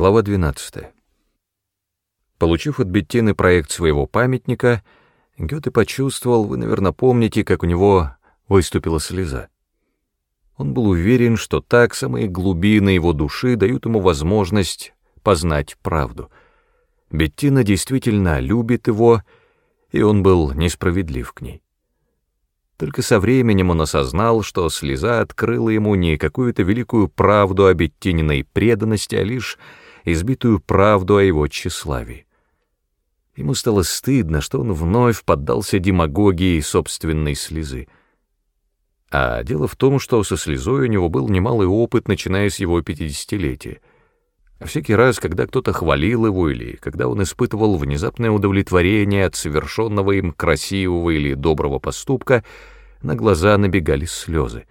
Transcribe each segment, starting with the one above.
Глава 12. Получив от Беттины проект своего памятника, Гёте почувствовал, вы, наверное, помните, как у него выступила слеза. Он был уверен, что так самые глубины его души дают ему возможность познать правду. Беттина действительно любит его, и он был несправедлив к ней. Только со временем он осознал, что слеза открыла ему не какую-то великую правду о Беттининой преданности, а лишь избитую правду о его тщеславии. Ему стало стыдно, что он вновь поддался демагогии собственной слезы. А дело в том, что со слезой у него был немалый опыт, начиная с его пятидесятилетия. А всякий раз, когда кто-то хвалил его или когда он испытывал внезапное удовлетворение от совершенного им красивого или доброго поступка, на глаза набегали слезы.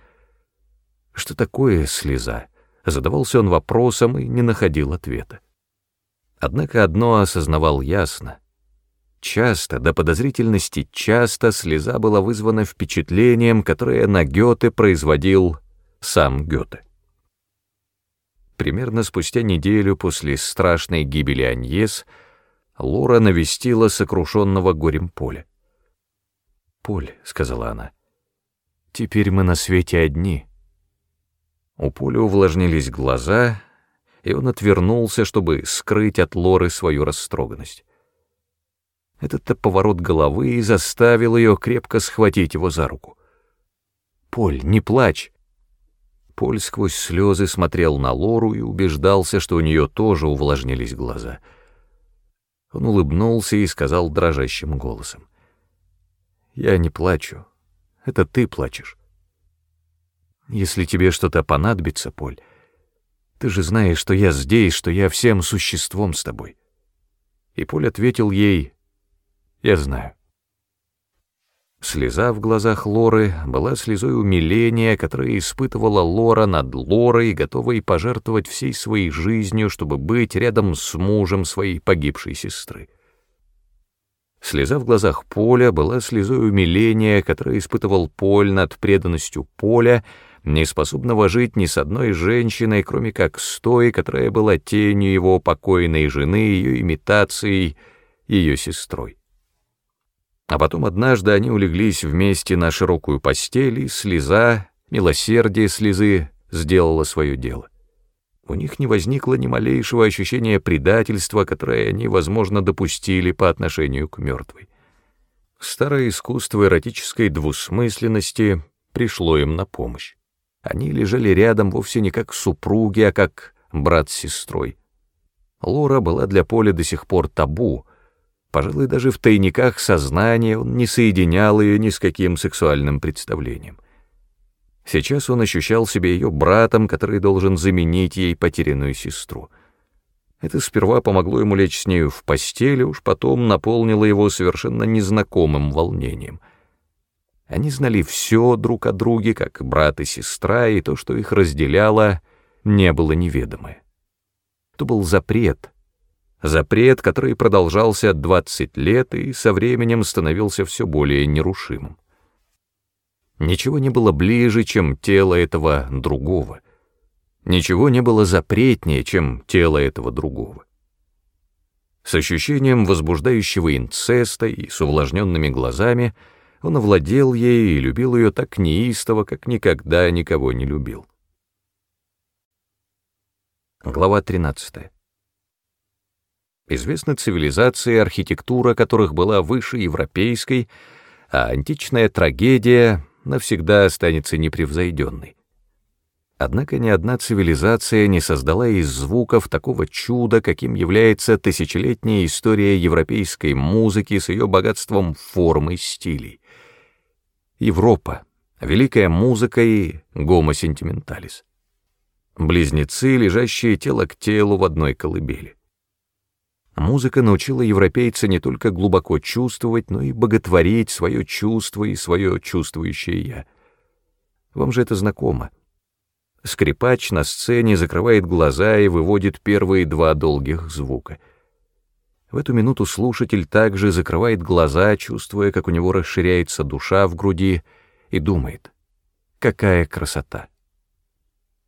Что такое слеза? Задавался он вопросом и не находил ответа. Однако одно осознавал ясно. Часто, до подозрительности часто, слеза была вызвана впечатлением, которое на Гёте производил сам Гёте. Примерно спустя неделю после страшной гибели Аньес Лора навестила сокрушенного горем Поля. «Поль», — сказала она, — «теперь мы на свете одни». У Поля увлажнились глаза, и он отвернулся, чтобы скрыть от Лоры свою растроганность. Этот-то поворот головы и заставил ее крепко схватить его за руку. «Поль, не плачь!» Поль сквозь слезы смотрел на Лору и убеждался, что у нее тоже увлажнились глаза. Он улыбнулся и сказал дрожащим голосом. «Я не плачу. Это ты плачешь. Если тебе что-то понадобится, Поль, ты же знаешь, что я здесь, что я всем существом с тобой». И Поль ответил ей, «Я знаю». Слеза в глазах Лоры была слезой умиления, которое испытывала Лора над Лорой, готовой пожертвовать всей своей жизнью, чтобы быть рядом с мужем своей погибшей сестры. Слеза в глазах Поля была слезой умиления, которое испытывал Поль над преданностью Поля, не способного жить ни с одной женщиной, кроме как с той, которая была тенью его покойной жены, ее имитацией, ее сестрой. А потом однажды они улеглись вместе на широкую постель, и слеза, милосердие слезы, сделала свое дело. У них не возникло ни малейшего ощущения предательства, которое они, возможно, допустили по отношению к мертвой. Старое искусство эротической двусмысленности пришло им на помощь. Они лежали рядом вовсе не как супруги, а как брат с сестрой. Лора была для Поля до сих пор табу, Пожалуй, даже в тайниках сознания он не соединял ее ни с каким сексуальным представлением. Сейчас он ощущал себя ее братом, который должен заменить ей потерянную сестру. Это сперва помогло ему лечь с нею в постели, уж потом наполнило его совершенно незнакомым волнением. Они знали все друг о друге, как брат и сестра, и то, что их разделяло, не было неведомое. То был запрет — Запрет, который продолжался 20 лет и со временем становился все более нерушимым. Ничего не было ближе, чем тело этого другого. Ничего не было запретнее, чем тело этого другого. С ощущением возбуждающего инцеста и с увлажненными глазами он овладел ей и любил ее так неистово, как никогда никого не любил. Глава 13. Известны цивилизации, архитектура которых была выше европейской, а античная трагедия навсегда останется непревзойденной. Однако ни одна цивилизация не создала из звуков такого чуда, каким является тысячелетняя история европейской музыки с ее богатством форм и стилей. Европа, великая музыка и гомосентименталис. Близнецы, лежащие тело к телу в одной колыбели. Музыка научила европейца не только глубоко чувствовать, но и боготворить свое чувство и свое чувствующее «я». Вам же это знакомо. Скрипач на сцене закрывает глаза и выводит первые два долгих звука. В эту минуту слушатель также закрывает глаза, чувствуя, как у него расширяется душа в груди, и думает, какая красота.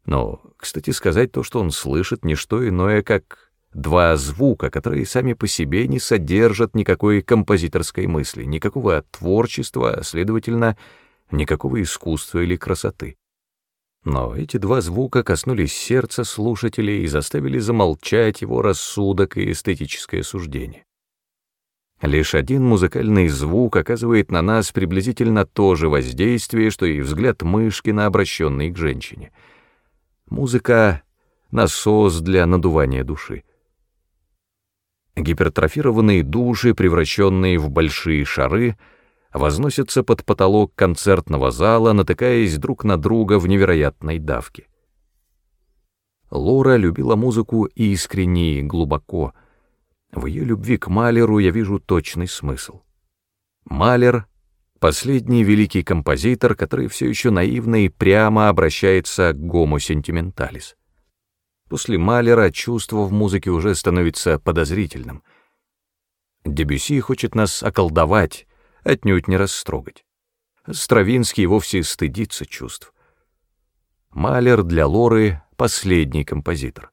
Но, кстати сказать, то, что он слышит, не что иное, как два звука, которые сами по себе не содержат никакой композиторской мысли, никакого творчества, а, следовательно, никакого искусства или красоты. Но эти два звука коснулись сердца слушателей и заставили замолчать его рассудок и эстетическое суждение. Лишь один музыкальный звук оказывает на нас приблизительно то же воздействие, что и взгляд Мышкина, обращенный к женщине. Музыка — насос для надувания души. Гипертрофированные души, превращенные в большие шары, возносятся под потолок концертного зала, натыкаясь друг на друга в невероятной давке. Лора любила музыку искренне и глубоко. В ее любви к Малеру я вижу точный смысл. Малер — последний великий композитор, который все еще наивно и прямо обращается к гому сентименталис. После Малера чувство в музыке уже становится подозрительным. Дебюси хочет нас околдовать, отнюдь не растрогать. Стравинский вовсе стыдится чувств. Малер для Лоры — последний композитор.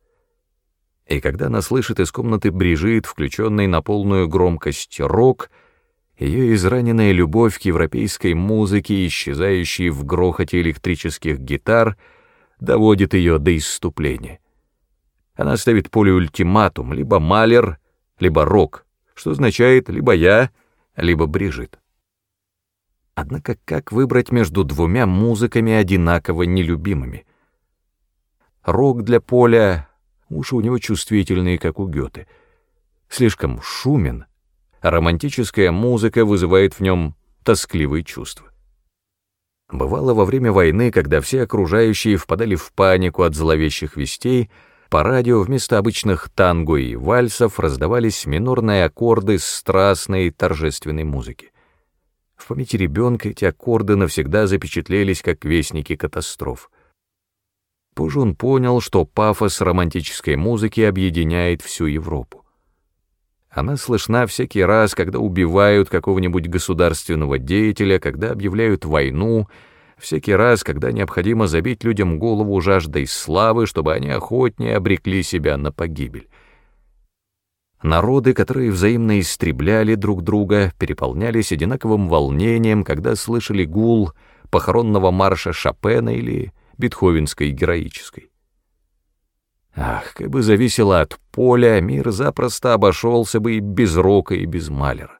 И когда она слышит из комнаты брижит, включенный на полную громкость рок, ее израненная любовь к европейской музыке, исчезающей в грохоте электрических гитар, доводит ее до исступления. Она ставит поле ультиматум, либо Малер, либо Рок, что означает либо я, либо Брижит. Однако как выбрать между двумя музыками одинаково нелюбимыми? Рок для Поля, уши у него чувствительные, как у Гёте, слишком шумен, а романтическая музыка вызывает в нем тоскливые чувства. Бывало во время войны, когда все окружающие впадали в панику от зловещих вестей, по радио вместо обычных танго и вальсов раздавались минорные аккорды страстной торжественной музыки. В памяти ребенка эти аккорды навсегда запечатлелись как вестники катастроф. Позже он понял, что пафос романтической музыки объединяет всю Европу. Она слышна всякий раз, когда убивают какого-нибудь государственного деятеля, когда объявляют войну — всякий раз, когда необходимо забить людям голову жаждой славы, чтобы они охотнее обрекли себя на погибель. Народы, которые взаимно истребляли друг друга, переполнялись одинаковым волнением, когда слышали гул похоронного марша Шопена или бетховенской героической. Ах, как бы зависело от поля, мир запросто обошелся бы и без рока, и без малера.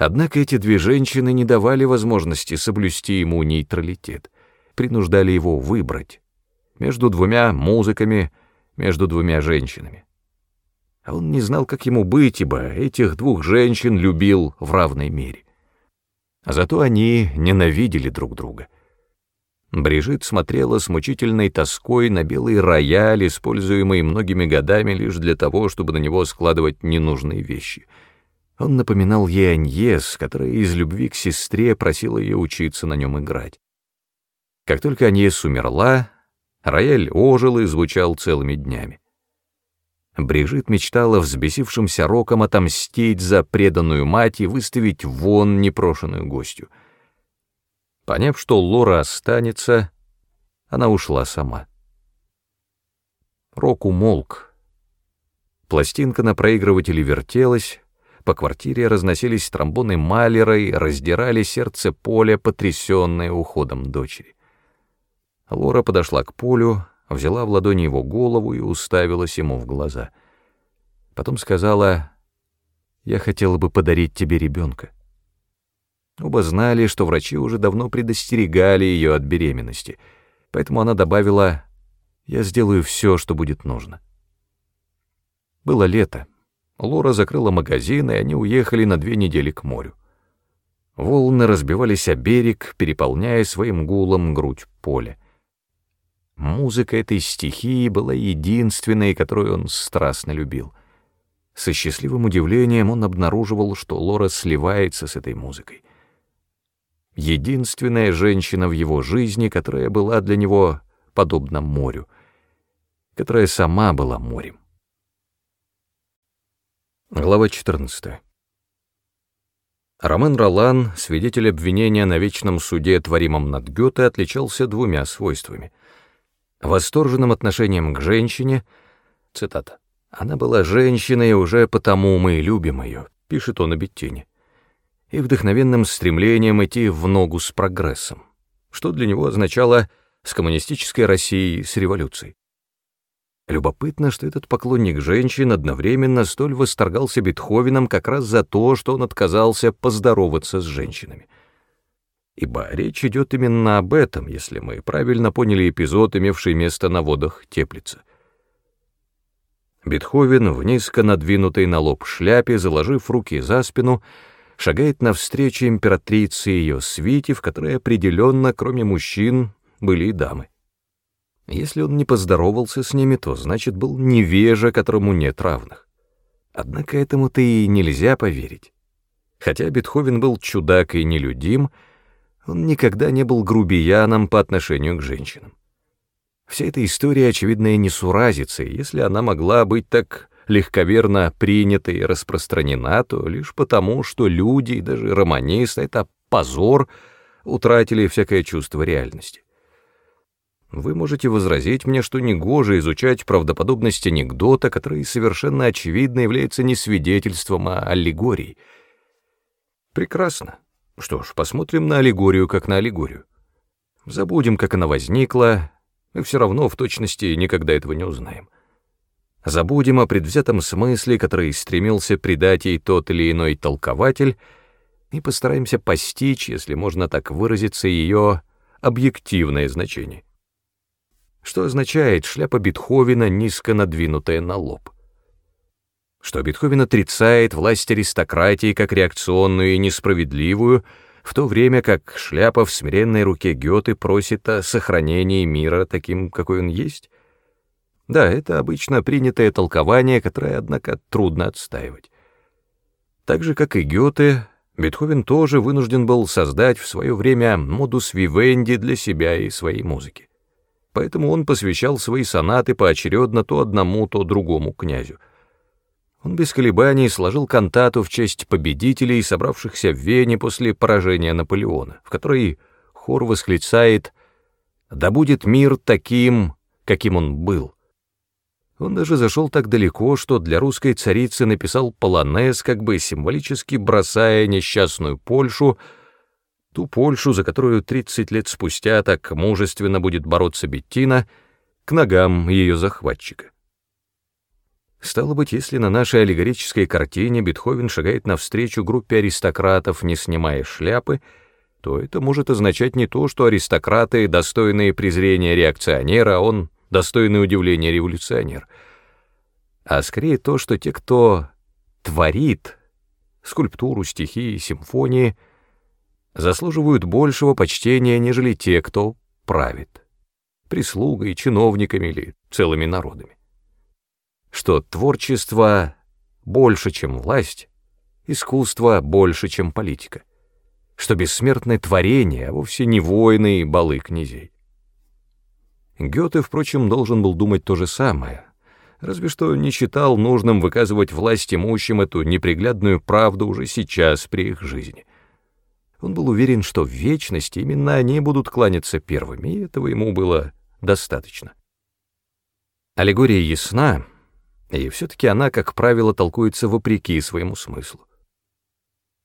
Однако эти две женщины не давали возможности соблюсти ему нейтралитет, принуждали его выбрать между двумя музыками, между двумя женщинами. А он не знал, как ему быть, ибо этих двух женщин любил в равной мере. А зато они ненавидели друг друга. Брижит смотрела с мучительной тоской на белый рояль, используемый многими годами лишь для того, чтобы на него складывать ненужные вещи — он напоминал ей Аньес, которая из любви к сестре просила ее учиться на нем играть. Как только Аньес умерла, рояль ожил и звучал целыми днями. Брижит мечтала взбесившимся роком отомстить за преданную мать и выставить вон непрошенную гостью. Поняв, что Лора останется, она ушла сама. Рок умолк. Пластинка на проигрывателе вертелась, по квартире разносились тромбоны Малера и раздирали сердце Поля, потрясенное уходом дочери. Лора подошла к Полю, взяла в ладони его голову и уставилась ему в глаза. Потом сказала, «Я хотела бы подарить тебе ребенка». Оба знали, что врачи уже давно предостерегали ее от беременности, поэтому она добавила, «Я сделаю все, что будет нужно». Было лето. Лора закрыла магазин, и они уехали на две недели к морю. Волны разбивались о берег, переполняя своим гулом грудь поля. Музыка этой стихии была единственной, которую он страстно любил. Со счастливым удивлением он обнаруживал, что Лора сливается с этой музыкой. Единственная женщина в его жизни, которая была для него подобна морю, которая сама была морем. Глава 14. Ромен Ролан, свидетель обвинения на вечном суде, творимом над Гёте, отличался двумя свойствами. Восторженным отношением к женщине, цитата, Она была женщиной, уже потому мы любим ее, пишет он о Беттине, и вдохновенным стремлением идти в ногу с прогрессом, что для него означало с коммунистической Россией, с революцией. Любопытно, что этот поклонник женщин одновременно столь восторгался Бетховеном как раз за то, что он отказался поздороваться с женщинами. Ибо речь идет именно об этом, если мы правильно поняли эпизод, имевший место на водах Теплица. Бетховен в низко надвинутой на лоб шляпе, заложив руки за спину, шагает навстречу императрице и ее свите, в которой определенно, кроме мужчин, были и дамы. Если он не поздоровался с ними, то значит был невежа, которому нет равных. Однако этому-то и нельзя поверить. Хотя Бетховен был чудак и нелюдим, он никогда не был грубияном по отношению к женщинам. Вся эта история, очевидная несуразица, если она могла быть так легковерно принята и распространена, то лишь потому, что люди и даже романисты — это позор, утратили всякое чувство реальности. Вы можете возразить мне, что негоже изучать правдоподобность анекдота, который совершенно очевидно является не свидетельством, а аллегорией. Прекрасно. Что ж, посмотрим на аллегорию как на аллегорию. Забудем, как она возникла, мы все равно в точности никогда этого не узнаем. Забудем о предвзятом смысле, который стремился придать ей тот или иной толкователь, и постараемся постичь, если можно так выразиться, ее объективное значение что означает шляпа Бетховена, низко надвинутая на лоб. Что Бетховен отрицает власть аристократии как реакционную и несправедливую, в то время как шляпа в смиренной руке Гёте просит о сохранении мира таким, какой он есть? Да, это обычно принятое толкование, которое, однако, трудно отстаивать. Так же, как и Гёте, Бетховен тоже вынужден был создать в свое время модус вивенди для себя и своей музыки поэтому он посвящал свои сонаты поочередно то одному, то другому князю. Он без колебаний сложил кантату в честь победителей, собравшихся в Вене после поражения Наполеона, в которой хор восклицает «Да будет мир таким, каким он был». Он даже зашел так далеко, что для русской царицы написал полонез, как бы символически бросая несчастную Польшу ту Польшу, за которую 30 лет спустя так мужественно будет бороться Беттина, к ногам ее захватчика. Стало быть, если на нашей аллегорической картине Бетховен шагает навстречу группе аристократов, не снимая шляпы, то это может означать не то, что аристократы — достойные презрения реакционера, а он — достойный удивления революционер, а скорее то, что те, кто творит скульптуру, стихи, симфонии — заслуживают большего почтения, нежели те, кто правит, прислугой, чиновниками или целыми народами. Что творчество больше, чем власть, искусство больше, чем политика, что бессмертное творение, а вовсе не воины и балы князей. Гёте, впрочем, должен был думать то же самое, разве что не считал нужным выказывать власть имущим эту неприглядную правду уже сейчас при их жизни. Он был уверен, что в вечности именно они будут кланяться первыми, и этого ему было достаточно. Аллегория ясна, и все-таки она, как правило, толкуется вопреки своему смыслу.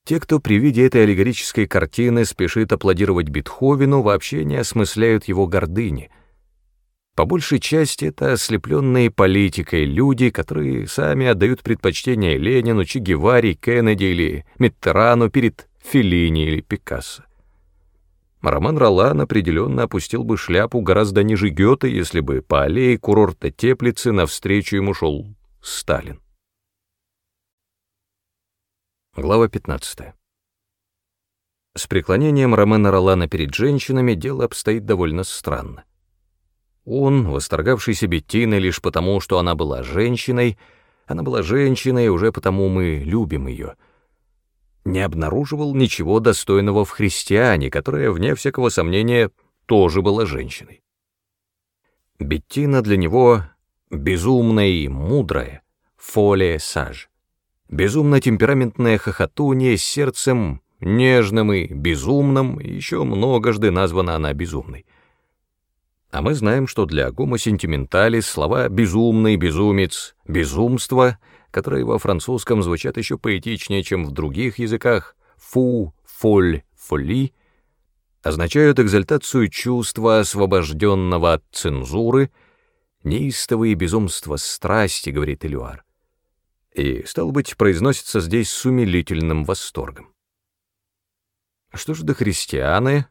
Те, кто при виде этой аллегорической картины спешит аплодировать Бетховену, вообще не осмысляют его гордыни. По большей части это ослепленные политикой люди, которые сами отдают предпочтение Ленину, Че Геваре, Кеннеди или Миттерану перед Феллини или Пикассо. Роман Ролан определенно опустил бы шляпу гораздо ниже Гёте, если бы по аллее курорта Теплицы навстречу ему шел Сталин. Глава 15. С преклонением Романа Ролана перед женщинами дело обстоит довольно странно. Он, восторгавшийся Беттиной лишь потому, что она была женщиной, она была женщиной, уже потому мы любим ее — не обнаруживал ничего достойного в христиане, которая, вне всякого сомнения, тоже была женщиной. Беттина для него безумная и мудрая, фолия саж, безумно темпераментная хохотунья с сердцем нежным и безумным, еще многожды названа она безумной. А мы знаем, что для гомосентименталис слова «безумный», «безумец», «безумство», которые во французском звучат еще поэтичнее, чем в других языках, «фу», «фоль», «фоли», означают экзальтацию чувства, освобожденного от цензуры, неистовые безумства страсти, говорит Элюар. И, стал быть, произносится здесь с умилительным восторгом. Что ж до христианы,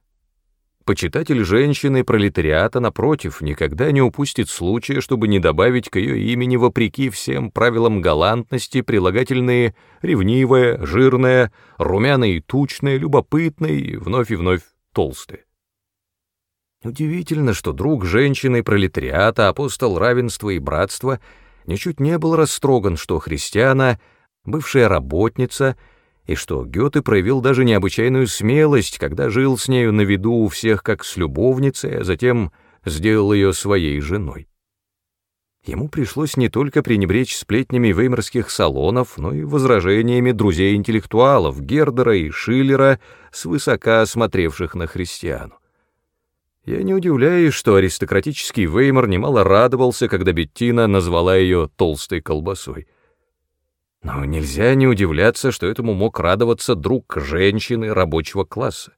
Почитатель женщины пролетариата, напротив, никогда не упустит случая, чтобы не добавить к ее имени, вопреки всем правилам галантности, прилагательные ревнивая, жирная, румяная и тучная, любопытная и вновь и вновь толстая. Удивительно, что друг женщины пролетариата, апостол равенства и братства, ничуть не был растроган, что христиана, бывшая работница — и что Гёте проявил даже необычайную смелость, когда жил с нею на виду у всех как с любовницей, а затем сделал ее своей женой. Ему пришлось не только пренебречь сплетнями веймарских салонов, но и возражениями друзей-интеллектуалов Гердера и Шиллера, свысока смотревших на христиану. Я не удивляюсь, что аристократический Веймар немало радовался, когда Беттина назвала ее «толстой колбасой». Но нельзя не удивляться, что этому мог радоваться друг женщины рабочего класса.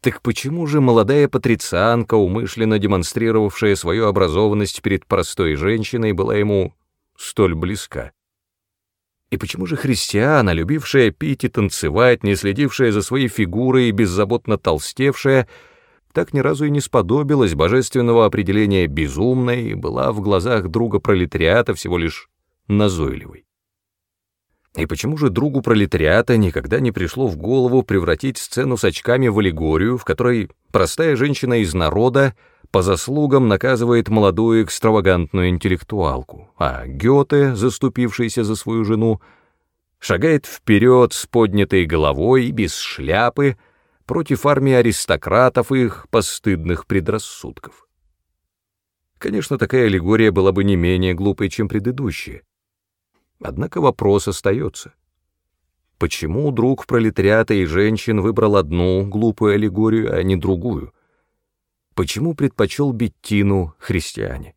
Так почему же молодая патрицианка, умышленно демонстрировавшая свою образованность перед простой женщиной, была ему столь близка? И почему же христиана, любившая пить и танцевать, не следившая за своей фигурой и беззаботно толстевшая, так ни разу и не сподобилась божественного определения безумной и была в глазах друга пролетариата всего лишь назойливой? И почему же другу пролетариата никогда не пришло в голову превратить сцену с очками в аллегорию, в которой простая женщина из народа по заслугам наказывает молодую экстравагантную интеллектуалку, а Гёте, заступившийся за свою жену, шагает вперед с поднятой головой и без шляпы против армии аристократов и их постыдных предрассудков. Конечно, такая аллегория была бы не менее глупой, чем предыдущая. Однако вопрос остается. Почему друг пролетариата и женщин выбрал одну глупую аллегорию, а не другую? Почему предпочел Беттину христиане?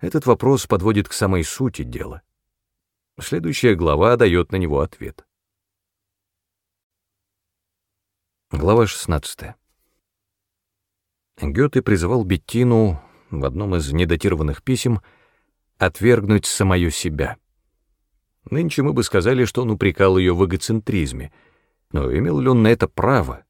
Этот вопрос подводит к самой сути дела. Следующая глава дает на него ответ. Глава 16. Гёте призывал Беттину в одном из недатированных писем отвергнуть самое себя — Нынче мы бы сказали, что он упрекал ее в эгоцентризме, но имел ли он на это право?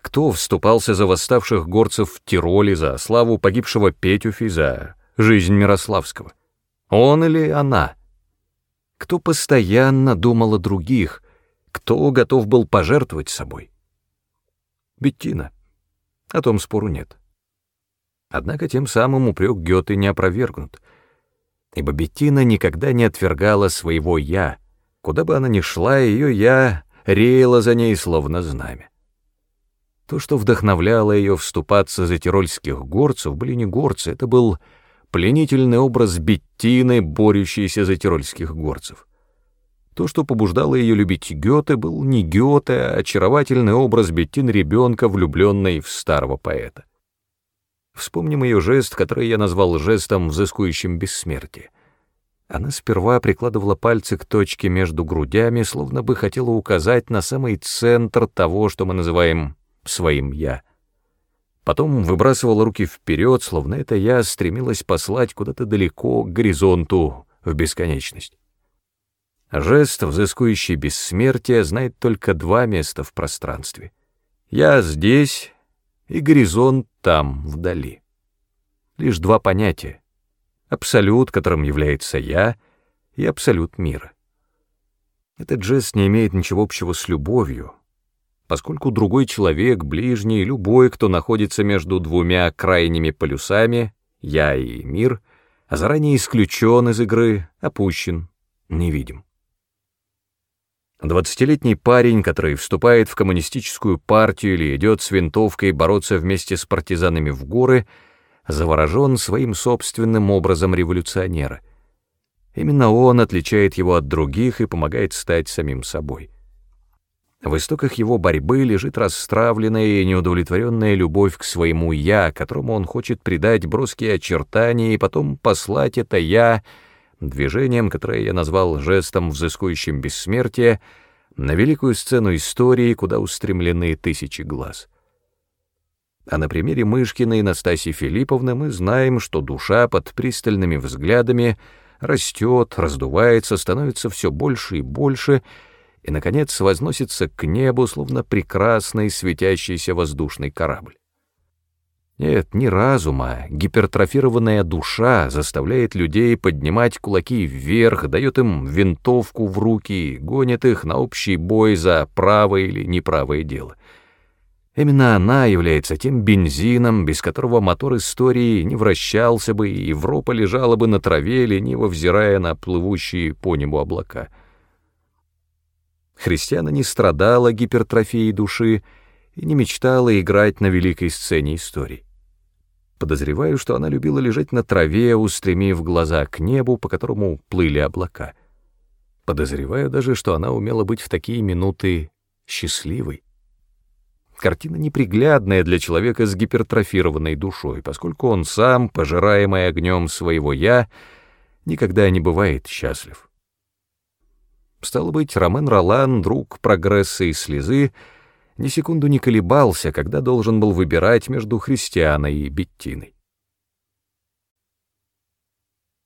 Кто вступался за восставших горцев в Тироле, за славу погибшего Петюфи, за жизнь Мирославского? Он или она? Кто постоянно думал о других? Кто готов был пожертвовать собой? Беттина. О том спору нет. Однако тем самым упрек Гёте не опровергнут — ибо Беттина никогда не отвергала своего «я». Куда бы она ни шла, ее «я» реяло за ней словно знамя. То, что вдохновляло ее вступаться за тирольских горцев, были не горцы, это был пленительный образ Беттины, борющейся за тирольских горцев. То, что побуждало ее любить Гёте, был не Гёте, а очаровательный образ Беттин ребенка, влюбленной в старого поэта. Вспомним ее жест, который я назвал жестом, взыскующим бессмертие. Она сперва прикладывала пальцы к точке между грудями, словно бы хотела указать на самый центр того, что мы называем «своим я». Потом выбрасывала руки вперед, словно это я стремилась послать куда-то далеко к горизонту, в бесконечность. Жест, взыскующий бессмертие, знает только два места в пространстве. Я здесь, и горизонт там, вдали. Лишь два понятия — абсолют, которым является я, и абсолют мира. Этот жест не имеет ничего общего с любовью, поскольку другой человек, ближний, любой, кто находится между двумя крайними полюсами, я и мир, а заранее исключен из игры, опущен, невидим. Двадцатилетний парень, который вступает в коммунистическую партию или идет с винтовкой бороться вместе с партизанами в горы, заворожен своим собственным образом революционера. Именно он отличает его от других и помогает стать самим собой. В истоках его борьбы лежит расстравленная и неудовлетворенная любовь к своему «я», которому он хочет придать броские очертания и потом послать это «я» движением, которое я назвал жестом, взыскующим бессмертие, на великую сцену истории, куда устремлены тысячи глаз. А на примере Мышкина и Настасьи Филипповны мы знаем, что душа под пристальными взглядами растет, раздувается, становится все больше и больше — и, наконец, возносится к небу, словно прекрасный светящийся воздушный корабль. Нет, не разума, гипертрофированная душа заставляет людей поднимать кулаки вверх, дает им винтовку в руки, гонит их на общий бой за правое или неправое дело. Именно она является тем бензином, без которого мотор истории не вращался бы, и Европа лежала бы на траве, лениво взирая на плывущие по небу облака — Христиана не страдала гипертрофией души и не мечтала играть на великой сцене истории. Подозреваю, что она любила лежать на траве, устремив глаза к небу, по которому плыли облака. Подозреваю даже, что она умела быть в такие минуты счастливой. Картина неприглядная для человека с гипертрофированной душой, поскольку он сам, пожираемый огнем своего «я», никогда не бывает счастлив. Стало быть, Ромен Ролан, друг прогресса и слезы, ни секунду не колебался, когда должен был выбирать между Христианой и Беттиной.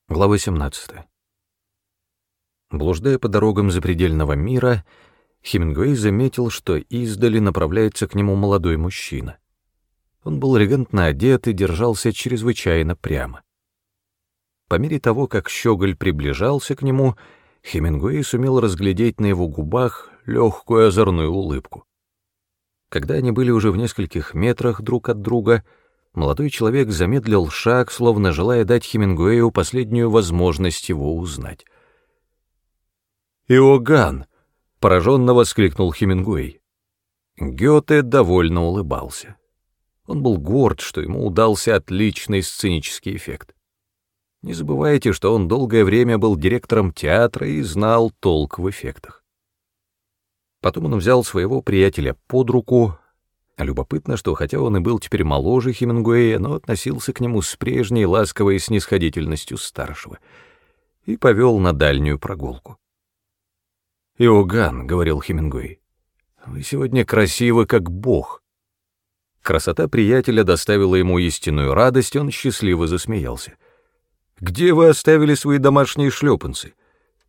Глава 17. Блуждая по дорогам запредельного мира, Хемингуэй заметил, что издали направляется к нему молодой мужчина. Он был элегантно одет и держался чрезвычайно прямо. По мере того, как щеголь приближался к нему, Хемингуэй сумел разглядеть на его губах легкую озорную улыбку. Когда они были уже в нескольких метрах друг от друга, молодой человек замедлил шаг, словно желая дать Хемингуэю последнюю возможность его узнать. «Иоганн!» — пораженно воскликнул Хемингуэй. Гёте довольно улыбался. Он был горд, что ему удался отличный сценический эффект. Не забывайте, что он долгое время был директором театра и знал толк в эффектах. Потом он взял своего приятеля под руку. Любопытно, что хотя он и был теперь моложе Хемингуэя, но относился к нему с прежней ласковой снисходительностью старшего и повел на дальнюю прогулку. «Иоганн», — говорил Хемингуэй, — «вы сегодня красивы, как бог». Красота приятеля доставила ему истинную радость, он счастливо засмеялся. Где вы оставили свои домашние шлепанцы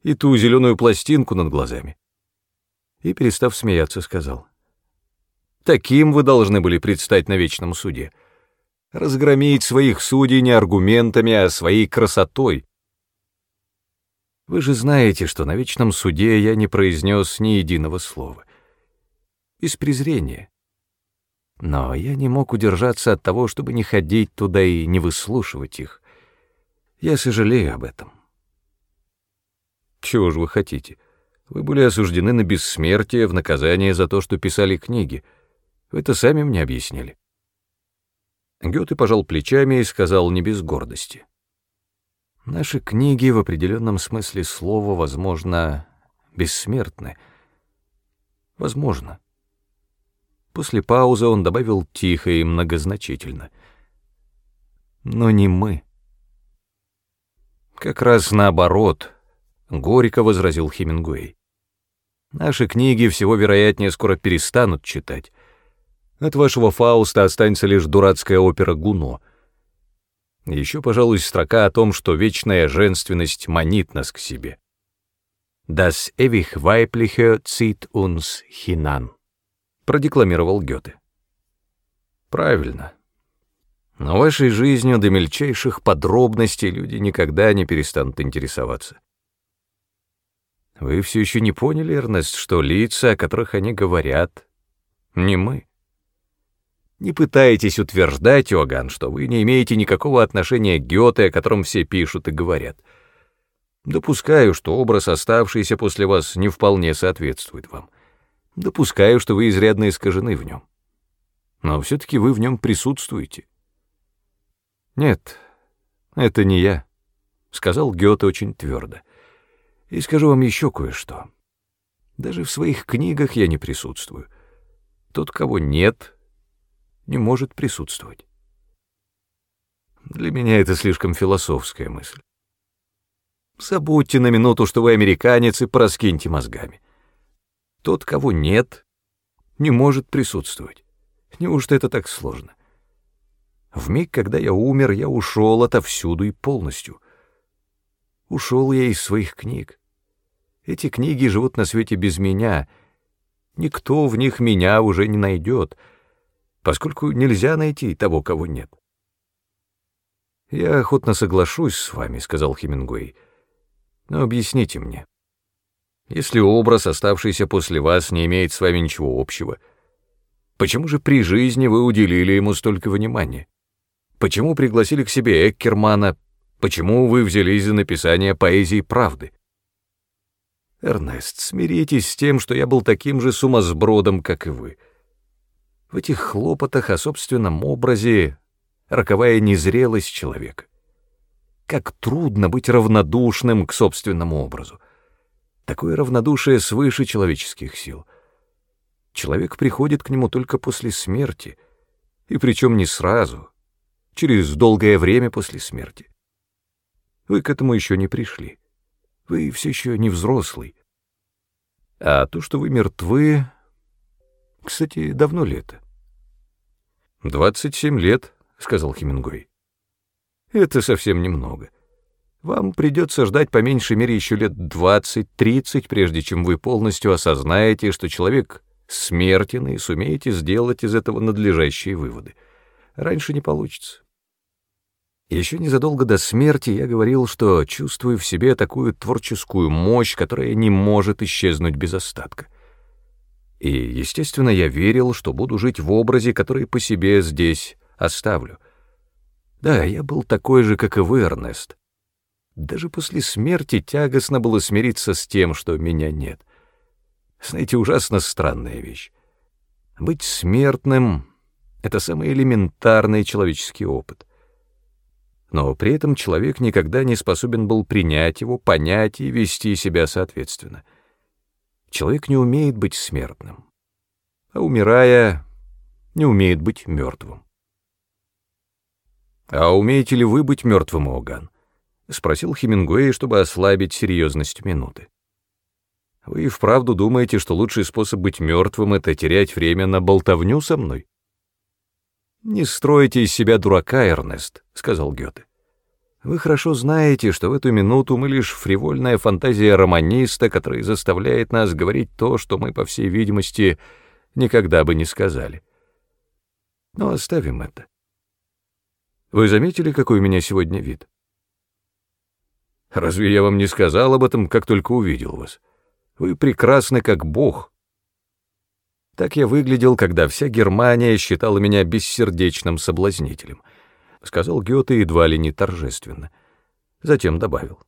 и ту зеленую пластинку над глазами?» И, перестав смеяться, сказал, «Таким вы должны были предстать на вечном суде. Разгромить своих судей не аргументами, а своей красотой. Вы же знаете, что на вечном суде я не произнес ни единого слова. Из презрения. Но я не мог удержаться от того, чтобы не ходить туда и не выслушивать их. Я сожалею об этом. Чего же вы хотите? Вы были осуждены на бессмертие в наказание за то, что писали книги. Вы это сами мне объяснили. Гёте пожал плечами и сказал не без гордости. Наши книги в определенном смысле слова, возможно, бессмертны. Возможно. После паузы он добавил тихо и многозначительно. Но не мы. Как раз наоборот, горько возразил Хемингуэй. Наши книги всего вероятнее скоро перестанут читать. От вашего Фауста останется лишь дурацкая опера Гуно. Еще, пожалуй, строка о том, что вечная женственность манит нас к себе. «Das ewig weibliche zieht uns hinan», — продекламировал Гёте. Правильно. Но вашей жизнью до мельчайших подробностей люди никогда не перестанут интересоваться. Вы все еще не поняли, Эрнест, что лица, о которых они говорят, не мы. Не пытайтесь утверждать, Иоганн, что вы не имеете никакого отношения к Гёте, о котором все пишут и говорят. Допускаю, что образ, оставшийся после вас, не вполне соответствует вам. Допускаю, что вы изрядно искажены в нем. Но все-таки вы в нем присутствуете. «Нет, это не я», — сказал Гёте очень твердо. «И скажу вам еще кое-что. Даже в своих книгах я не присутствую. Тот, кого нет, не может присутствовать. Для меня это слишком философская мысль. Забудьте на минуту, что вы американец, и проскиньте мозгами. Тот, кого нет, не может присутствовать. Неужто это так сложно? В миг, когда я умер, я ушел отовсюду и полностью. Ушел я из своих книг. Эти книги живут на свете без меня. Никто в них меня уже не найдет, поскольку нельзя найти того, кого нет. «Я охотно соглашусь с вами», — сказал Хемингуэй. «Но объясните мне. Если образ, оставшийся после вас, не имеет с вами ничего общего, почему же при жизни вы уделили ему столько внимания? Почему пригласили к себе Эккермана? Почему вы взялись за написание поэзии правды?» «Эрнест, смиритесь с тем, что я был таким же сумасбродом, как и вы. В этих хлопотах о собственном образе роковая незрелость человека. Как трудно быть равнодушным к собственному образу. Такое равнодушие свыше человеческих сил. Человек приходит к нему только после смерти, и причем не сразу, через долгое время после смерти. Вы к этому еще не пришли. Вы все еще не взрослый. А то, что вы мертвы... Кстати, давно ли это? Двадцать семь лет, — сказал Хемингуэй. «Это совсем немного. Вам придется ждать по меньшей мере еще лет двадцать-тридцать, прежде чем вы полностью осознаете, что человек смертен, и сумеете сделать из этого надлежащие выводы. Раньше не получится. Еще незадолго до смерти я говорил, что чувствую в себе такую творческую мощь, которая не может исчезнуть без остатка. И, естественно, я верил, что буду жить в образе, который по себе здесь оставлю. Да, я был такой же, как и вы, Эрнест. Даже после смерти тягостно было смириться с тем, что меня нет. Знаете, ужасно странная вещь. Быть смертным — это самый элементарный человеческий опыт. Но при этом человек никогда не способен был принять его, понять и вести себя соответственно. Человек не умеет быть смертным, а умирая, не умеет быть мертвым. «А умеете ли вы быть мертвым, Оган?» — спросил Хемингуэй, чтобы ослабить серьезность минуты. «Вы и вправду думаете, что лучший способ быть мертвым — это терять время на болтовню со мной?» «Не стройте из себя дурака, Эрнест», — сказал Гёте. «Вы хорошо знаете, что в эту минуту мы лишь фривольная фантазия романиста, который заставляет нас говорить то, что мы, по всей видимости, никогда бы не сказали. Но оставим это. Вы заметили, какой у меня сегодня вид? Разве я вам не сказал об этом, как только увидел вас? Вы прекрасны, как бог. Так я выглядел, когда вся Германия считала меня бессердечным соблазнителем, сказал Гёте едва ли не торжественно. Затем добавил.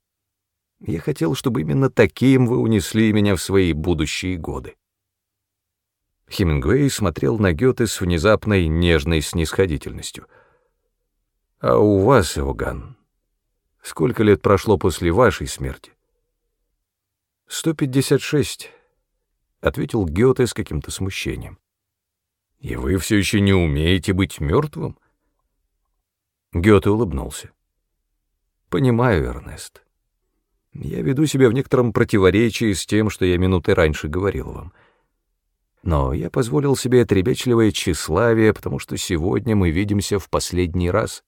Я хотел, чтобы именно таким вы унесли меня в свои будущие годы. Хемингуэй смотрел на Гёте с внезапной нежной снисходительностью — а у вас, Иоганн, сколько лет прошло после вашей смерти? Сто пятьдесят шесть, ответил Гёте с каким-то смущением. И вы все еще не умеете быть мертвым? Гёте улыбнулся. Понимаю, Эрнест. Я веду себя в некотором противоречии с тем, что я минуты раньше говорил вам. Но я позволил себе это ребячливое тщеславие, потому что сегодня мы видимся в последний раз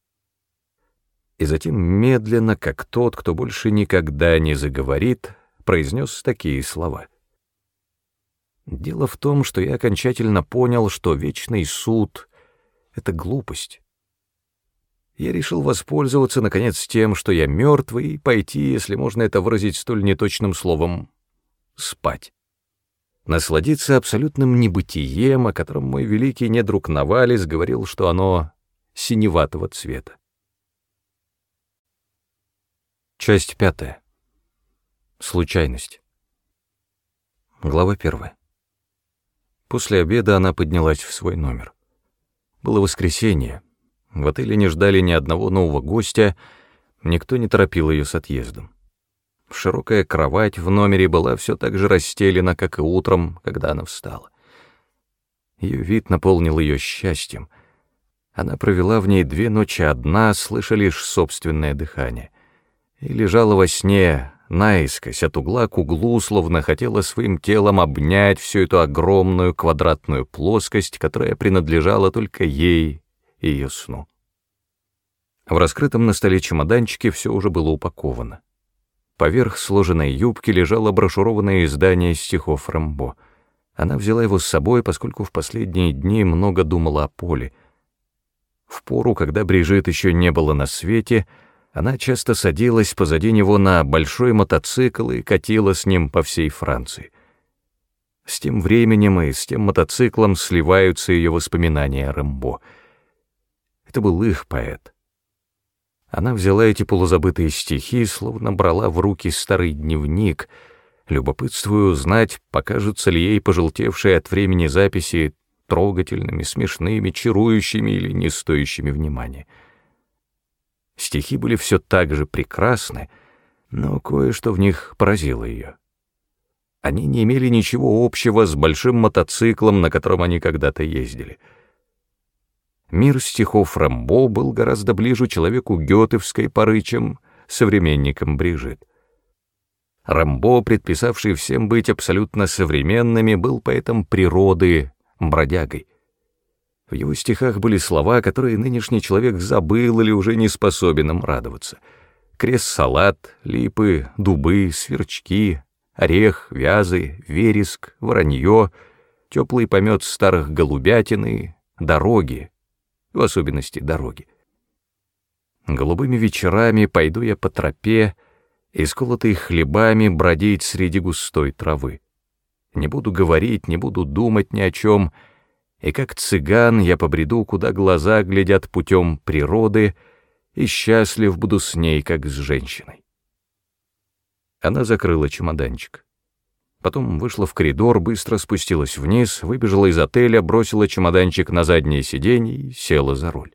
и затем медленно, как тот, кто больше никогда не заговорит, произнес такие слова. Дело в том, что я окончательно понял, что вечный суд — это глупость. Я решил воспользоваться, наконец, тем, что я мертвый, и пойти, если можно это выразить столь неточным словом, спать. Насладиться абсолютным небытием, о котором мой великий недруг Навалис говорил, что оно синеватого цвета. Часть пятая. Случайность. Глава первая. После обеда она поднялась в свой номер. Было воскресенье. В отеле не ждали ни одного нового гостя, никто не торопил ее с отъездом. Широкая кровать в номере была все так же расстелена, как и утром, когда она встала. Ее вид наполнил ее счастьем. Она провела в ней две ночи одна, слыша лишь собственное дыхание. И лежала во сне, наискось, от угла к углу, словно хотела своим телом обнять всю эту огромную квадратную плоскость, которая принадлежала только ей и ее сну. В раскрытом на столе чемоданчике все уже было упаковано. Поверх сложенной юбки лежало брошюрованное издание стихов Рэмбо. Она взяла его с собой, поскольку в последние дни много думала о Поле. В пору, когда Брижит еще не было на свете, она часто садилась позади него на большой мотоцикл и катила с ним по всей Франции. С тем временем и с тем мотоциклом сливаются ее воспоминания о Рэмбо. Это был их поэт. Она взяла эти полузабытые стихи, словно брала в руки старый дневник, любопытствуя узнать, покажутся ли ей пожелтевшие от времени записи трогательными, смешными, чарующими или не стоящими внимания. Стихи были все так же прекрасны, но кое-что в них поразило ее. Они не имели ничего общего с большим мотоциклом, на котором они когда-то ездили — Мир стихов Рамбо был гораздо ближе человеку гетовской поры, чем современникам Брижит. Рамбо, предписавший всем быть абсолютно современными, был поэтом природы, бродягой. В его стихах были слова, которые нынешний человек забыл или уже не способен им радоваться. Крест-салат, липы, дубы, сверчки, орех, вязы, вереск, воронье, теплый помет старых голубятины, дороги, в особенности дороги. Голубыми вечерами пойду я по тропе, исколотой хлебами бродить среди густой травы. Не буду говорить, не буду думать ни о чем, и как цыган я побреду, куда глаза глядят путем природы, и счастлив буду с ней, как с женщиной. Она закрыла чемоданчик. Потом вышла в коридор, быстро спустилась вниз, выбежала из отеля, бросила чемоданчик на заднее сиденье и села за руль.